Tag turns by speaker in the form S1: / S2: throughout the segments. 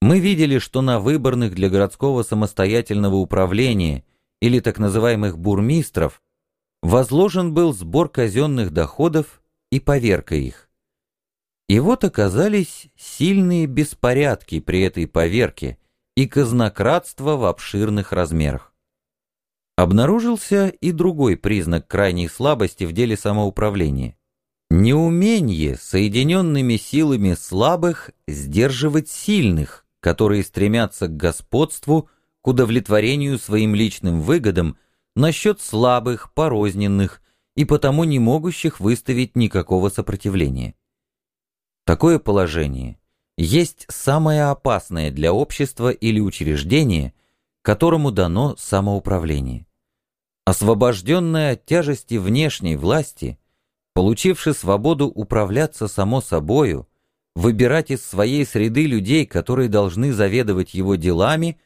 S1: Мы видели, что на выборных для городского самостоятельного управления или так называемых бурмистров возложен был сбор казенных доходов и поверка их. И вот оказались сильные беспорядки при этой поверке и казнократство в обширных размерах. Обнаружился и другой признак крайней слабости в деле самоуправления. Неумение соединенными силами слабых сдерживать сильных, которые стремятся к господству, к удовлетворению своим личным выгодам насчет слабых, порозненных и потому не могущих выставить никакого сопротивления. Такое положение есть самое опасное для общества или учреждения, которому дано самоуправление. Освобожденное от тяжести внешней власти, получивши свободу управляться само собою, выбирать из своей среды людей, которые должны заведовать его делами,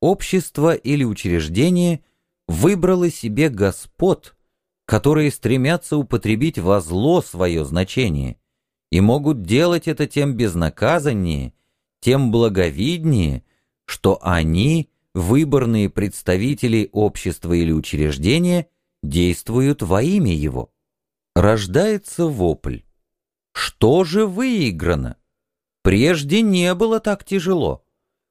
S1: общество или учреждение выбрало себе господ, которые стремятся употребить во зло свое значение и могут делать это тем безнаказаннее, тем благовиднее, что они, выборные представители общества или учреждения, действуют во имя его. Рождается вопль. Что же выиграно? Прежде не было так тяжело.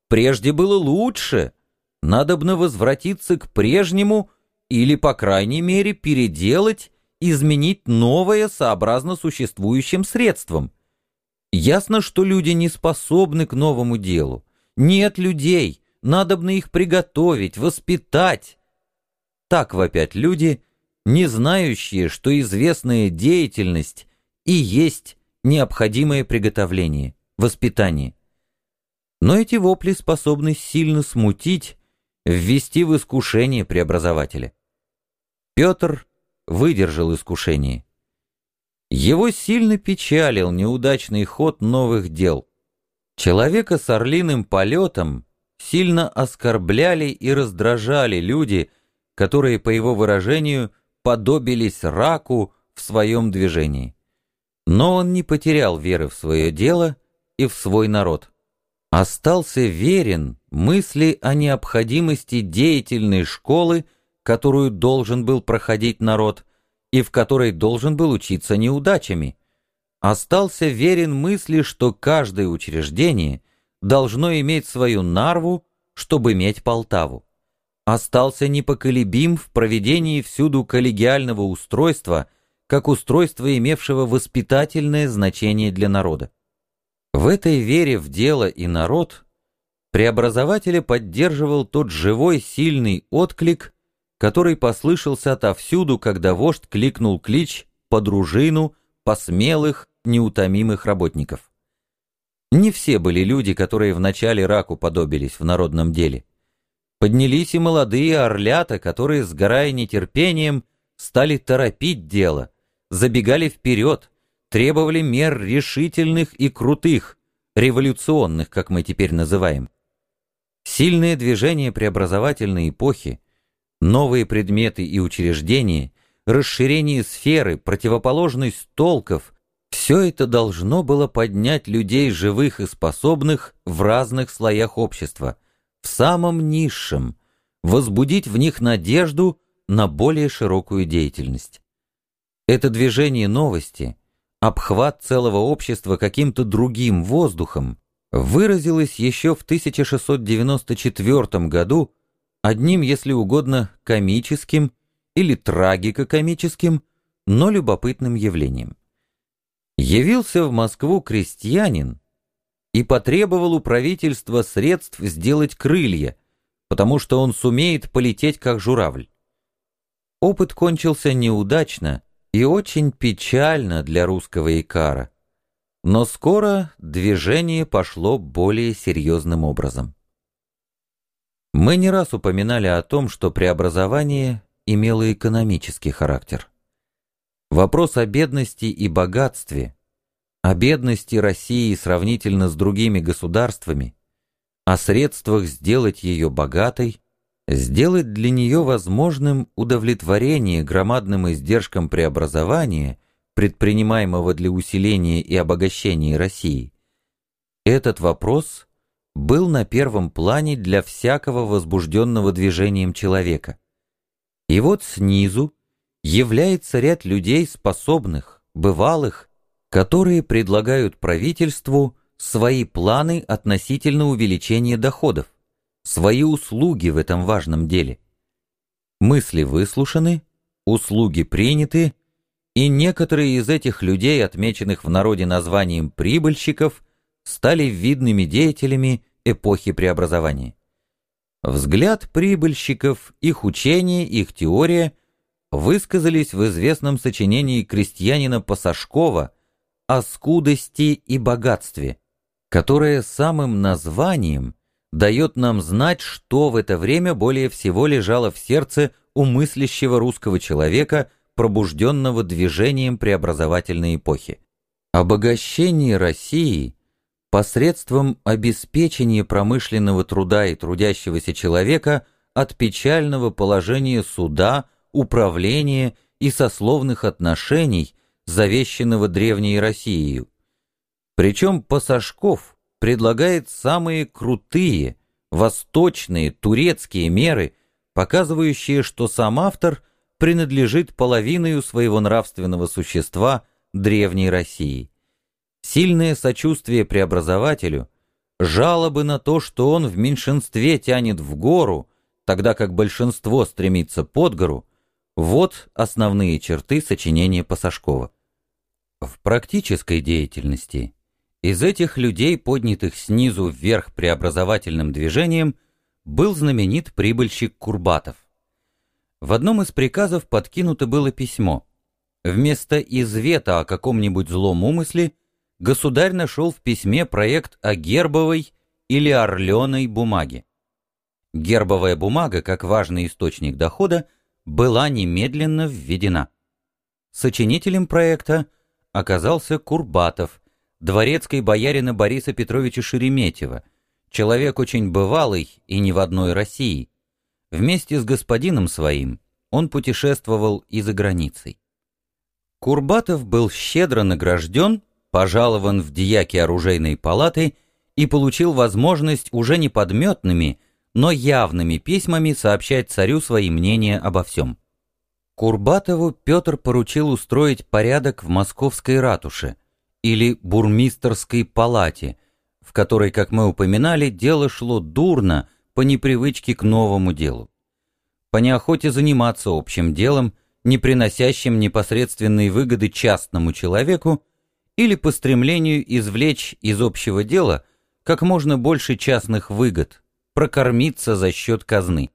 S1: Прежде было лучше. Надобно возвратиться к прежнему или, по крайней мере, переделать, изменить новое сообразно существующим средствам. Ясно, что люди не способны к новому делу. Нет людей, надобно их приготовить, воспитать. Так вопят люди, не знающие, что известная деятельность и есть необходимое приготовление, воспитание. Но эти вопли способны сильно смутить, ввести в искушение преобразователя. Петр выдержал искушение. Его сильно печалил неудачный ход новых дел. Человека с орлиным полетом сильно оскорбляли и раздражали люди, которые, по его выражению, подобились раку в своем движении. Но он не потерял веры в свое дело и в свой народ. Остался верен мысли о необходимости деятельной школы, которую должен был проходить народ и в которой должен был учиться неудачами. Остался верен мысли, что каждое учреждение должно иметь свою нарву, чтобы иметь Полтаву. Остался непоколебим в проведении всюду коллегиального устройства – как устройство, имевшего воспитательное значение для народа. В этой вере в дело и народ преобразователя поддерживал тот живой сильный отклик, который послышался отовсюду, когда вождь кликнул клич по дружину, по смелых, неутомимых работников. Не все были люди, которые в начале раку подобились в народном деле. Поднялись и молодые орлята, которые, сгорая нетерпением, стали торопить дело, забегали вперед, требовали мер решительных и крутых, революционных, как мы теперь называем. Сильное движение преобразовательной эпохи, новые предметы и учреждения, расширение сферы, противоположность толков – все это должно было поднять людей живых и способных в разных слоях общества, в самом низшем, возбудить в них надежду на более широкую деятельность. Это движение новости, обхват целого общества каким-то другим воздухом, выразилось еще в 1694 году одним, если угодно, комическим или трагико-комическим, но любопытным явлением. Явился в Москву крестьянин и потребовал у правительства средств сделать крылья, потому что он сумеет полететь как журавль. Опыт кончился неудачно, и очень печально для русского икара. Но скоро движение пошло более серьезным образом. Мы не раз упоминали о том, что преобразование имело экономический характер. Вопрос о бедности и богатстве, о бедности России сравнительно с другими государствами, о средствах сделать ее богатой, сделать для нее возможным удовлетворение громадным издержкам преобразования, предпринимаемого для усиления и обогащения России, этот вопрос был на первом плане для всякого возбужденного движением человека. И вот снизу является ряд людей способных, бывалых, которые предлагают правительству свои планы относительно увеличения доходов, свои услуги в этом важном деле. Мысли выслушаны, услуги приняты, и некоторые из этих людей, отмеченных в народе названием «прибыльщиков», стали видными деятелями эпохи преобразования. Взгляд прибыльщиков, их учение, их теория высказались в известном сочинении крестьянина Пасашкова о скудости и богатстве, которое самым названием дает нам знать, что в это время более всего лежало в сердце у мыслящего русского человека, пробужденного движением преобразовательной эпохи. Обогащение России посредством обеспечения промышленного труда и трудящегося человека от печального положения суда, управления и сословных отношений, завещанного древней Россией. Причем Пасашков предлагает самые крутые, восточные, турецкие меры, показывающие, что сам автор принадлежит половиною своего нравственного существа древней России. Сильное сочувствие преобразователю, жалобы на то, что он в меньшинстве тянет в гору, тогда как большинство стремится под гору, вот основные черты сочинения Пасашкова. В практической деятельности из этих людей, поднятых снизу вверх преобразовательным движением, был знаменит прибыльщик Курбатов. В одном из приказов подкинуто было письмо. Вместо извета о каком-нибудь злом умысле государь нашел в письме проект о гербовой или орленой бумаге. Гербовая бумага, как важный источник дохода, была немедленно введена. Сочинителем проекта оказался Курбатов, дворецкой боярина Бориса Петровича Шереметьева, человек очень бывалый и не в одной России. Вместе с господином своим он путешествовал и за границей. Курбатов был щедро награжден, пожалован в дьяки оружейной палаты и получил возможность уже не подметными, но явными письмами сообщать царю свои мнения обо всем. Курбатову Петр поручил устроить порядок в московской ратуше, или бурмистерской палате, в которой, как мы упоминали, дело шло дурно по непривычке к новому делу. По неохоте заниматься общим делом, не приносящим непосредственной выгоды частному человеку, или по стремлению извлечь из общего дела как можно больше частных выгод, прокормиться за счет казны.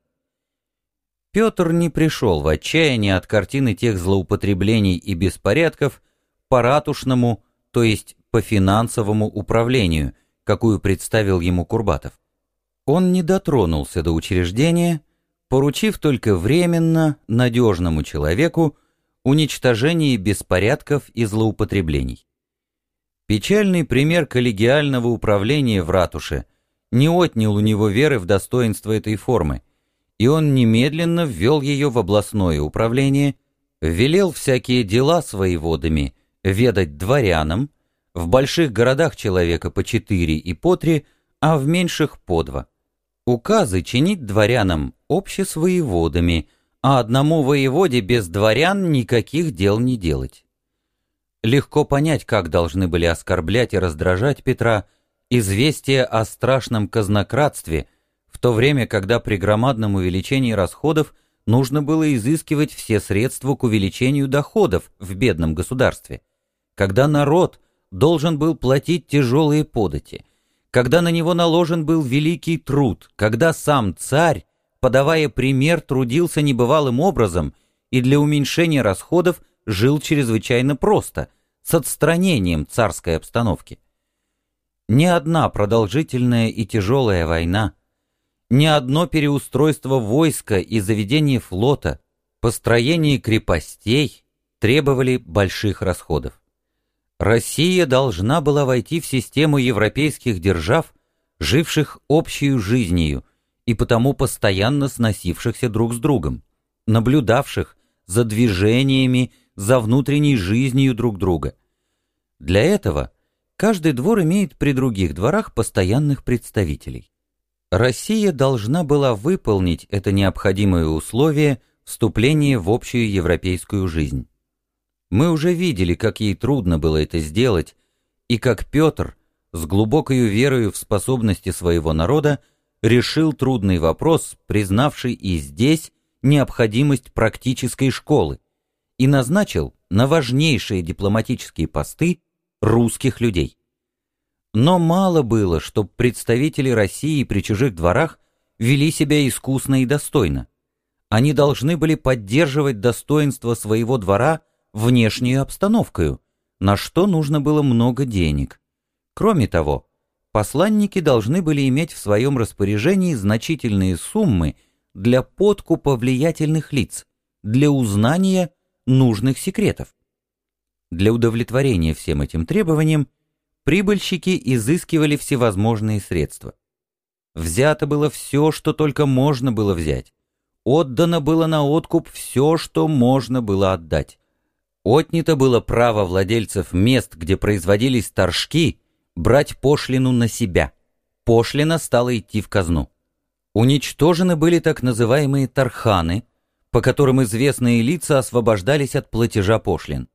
S1: Петр не пришел в отчаяние от картины тех злоупотреблений и беспорядков по ратушному, то есть по финансовому управлению, какую представил ему Курбатов. Он не дотронулся до учреждения, поручив только временно надежному человеку уничтожение беспорядков и злоупотреблений. Печальный пример коллегиального управления в ратуше не отнял у него веры в достоинство этой формы, и он немедленно ввел ее в областное управление, велел всякие дела свои водами ведать дворянам, в больших городах человека по четыре и по три, а в меньших по два. Указы чинить дворянам общесвоеводами, а одному воеводе без дворян никаких дел не делать. Легко понять, как должны были оскорблять и раздражать Петра известия о страшном казнократстве, в то время, когда при громадном увеличении расходов нужно было изыскивать все средства к увеличению доходов в бедном государстве когда народ должен был платить тяжелые подати, когда на него наложен был великий труд, когда сам царь, подавая пример, трудился небывалым образом и для уменьшения расходов жил чрезвычайно просто, с отстранением царской обстановки. Ни одна продолжительная и тяжелая война, ни одно переустройство войска и заведение флота, построение крепостей требовали больших расходов. Россия должна была войти в систему европейских держав, живших общей жизнью и потому постоянно сносившихся друг с другом, наблюдавших за движениями, за внутренней жизнью друг друга. Для этого Каждый двор имеет при других дворах постоянных представителей. Россия должна была выполнить это необходимое условие вступления в общую европейскую жизнь. Мы уже видели, как ей трудно было это сделать, и как Петр, с глубокой верою в способности своего народа, решил трудный вопрос, признавший и здесь необходимость практической школы, и назначил на важнейшие дипломатические посты русских людей. Но мало было, чтобы представители России при чужих дворах вели себя искусно и достойно. Они должны были поддерживать достоинство своего двора внешнюю обстановкой, на что нужно было много денег. Кроме того, посланники должны были иметь в своем распоряжении значительные суммы для подкупа влиятельных лиц, для узнания нужных секретов. Для удовлетворения всем этим требованиям прибыльщики изыскивали всевозможные средства. Взято было все, что только можно было взять. Отдано было на откуп все, что можно было отдать. Отнято было право владельцев мест, где производились торжки, брать пошлину на себя. Пошлина стала идти в казну. Уничтожены были так называемые тарханы, по которым известные лица освобождались от платежа пошлин.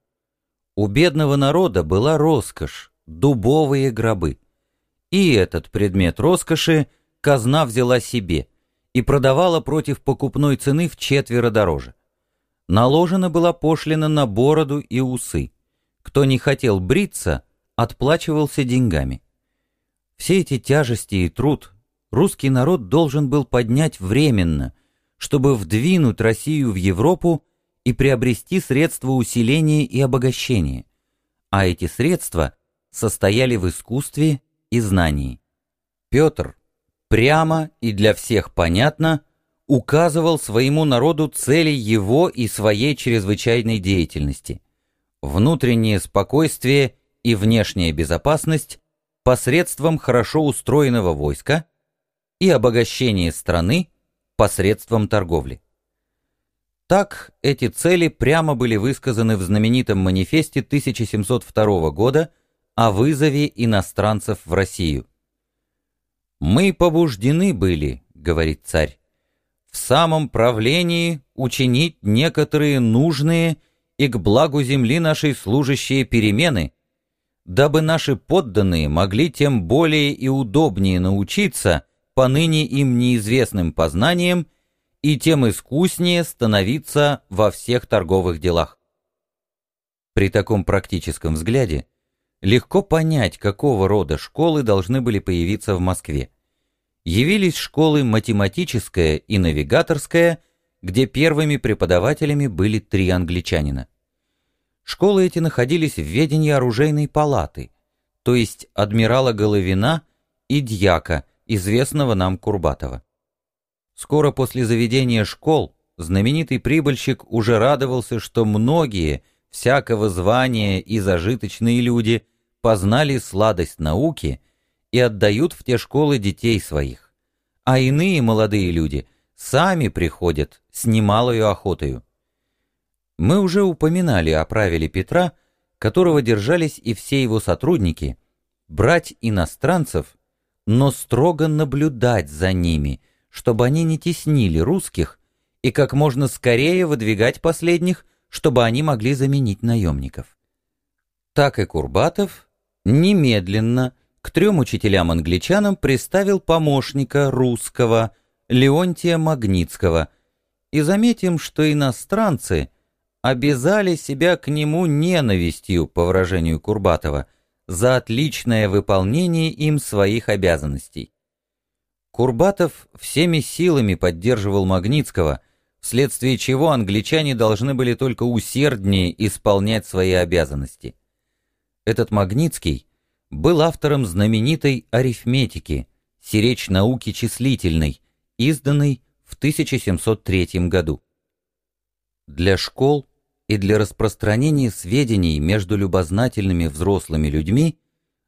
S1: У бедного народа была роскошь, дубовые гробы. И этот предмет роскоши казна взяла себе и продавала против покупной цены в четверо дороже. Наложена была пошлина на бороду и усы. Кто не хотел бриться, отплачивался деньгами. Все эти тяжести и труд русский народ должен был поднять временно, чтобы вдвинуть Россию в Европу и приобрести средства усиления и обогащения, а эти средства состояли в искусстве и знании. Петр прямо и для всех понятно указывал своему народу цели его и своей чрезвычайной деятельности, внутреннее спокойствие и внешняя безопасность посредством хорошо устроенного войска и обогащение страны посредством торговли. Так эти цели прямо были высказаны в знаменитом манифесте 1702 года о вызове иностранцев в Россию. «Мы побуждены были, — говорит царь, — в самом правлении учинить некоторые нужные и к благу земли нашей служащие перемены, дабы наши подданные могли тем более и удобнее научиться по ныне им неизвестным познаниям и тем искуснее становиться во всех торговых делах. При таком практическом взгляде легко понять, какого рода школы должны были появиться в Москве. Явились школы математическая и навигаторская, где первыми преподавателями были три англичанина. Школы эти находились в ведении оружейной палаты, то есть адмирала Головина и дьяка, известного нам Курбатова. Скоро после заведения школ знаменитый прибыльщик уже радовался, что многие, всякого звания и зажиточные люди познали сладость науки и отдают в те школы детей своих. А иные молодые люди сами приходят с немалою охотою. Мы уже упоминали о правиле Петра, которого держались и все его сотрудники, брать иностранцев, но строго наблюдать за ними – чтобы они не теснили русских и как можно скорее выдвигать последних, чтобы они могли заменить наемников. Так и Курбатов немедленно к трем учителям-англичанам приставил помощника русского Леонтия Магнитского, и заметим, что иностранцы обязали себя к нему ненавистью, по выражению Курбатова, за отличное выполнение им своих обязанностей. Курбатов всеми силами поддерживал Магнитского, вследствие чего англичане должны были только усерднее исполнять свои обязанности. Этот Магнитский был автором знаменитой арифметики, сиречь науки числительной, изданной в 1703 году. Для школ и для распространения сведений между любознательными взрослыми людьми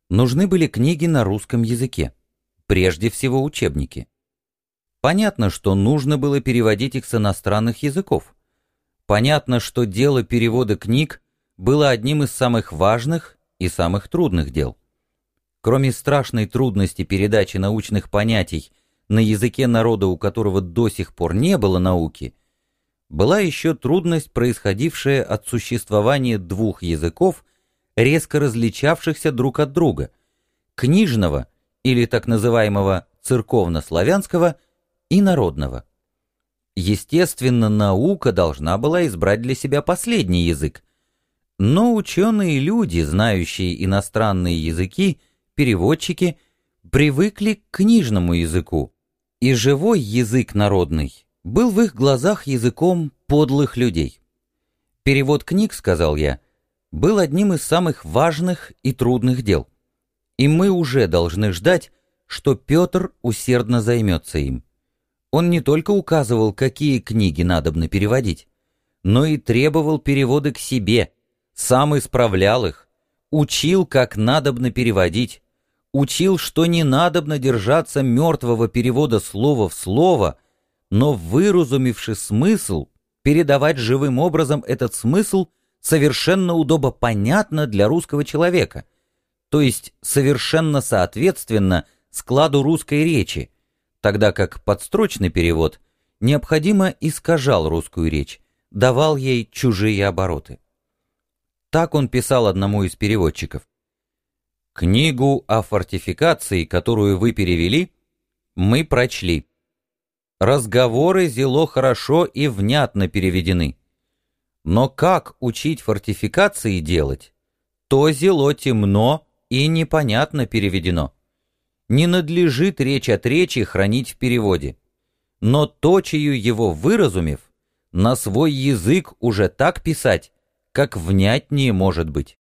S1: нужны были книги на русском языке прежде всего учебники. Понятно, что нужно было переводить их с иностранных языков. Понятно, что дело перевода книг было одним из самых важных и самых трудных дел. Кроме страшной трудности передачи научных понятий на языке народа, у которого до сих пор не было науки, была еще трудность, происходившая от существования двух языков, резко различавшихся друг от друга, книжного или так называемого церковно-славянского и народного. Естественно, наука должна была избрать для себя последний язык, но ученые люди, знающие иностранные языки, переводчики, привыкли к книжному языку, и живой язык народный был в их глазах языком подлых людей. Перевод книг, сказал я, был одним из самых важных и трудных дел, и мы уже должны ждать, что Петр усердно займется им. Он не только указывал, какие книги надобно переводить, но и требовал переводы к себе, сам исправлял их, учил, как надобно переводить, учил, что не надобно держаться мертвого перевода слова в слово, но, выразумевши смысл, передавать живым образом этот смысл совершенно удобо понятно для русского человека, то есть совершенно соответственно складу русской речи, тогда как подстрочный перевод необходимо искажал русскую речь, давал ей чужие обороты. Так он писал одному из переводчиков. «Книгу о фортификации, которую вы перевели, мы прочли. Разговоры зело хорошо и внятно переведены. Но как учить фортификации делать, то зело темно и непонятно переведено не надлежит речь от речи хранить в переводе. Но точию его выразумев, на свой язык уже так писать, как внятнее может быть.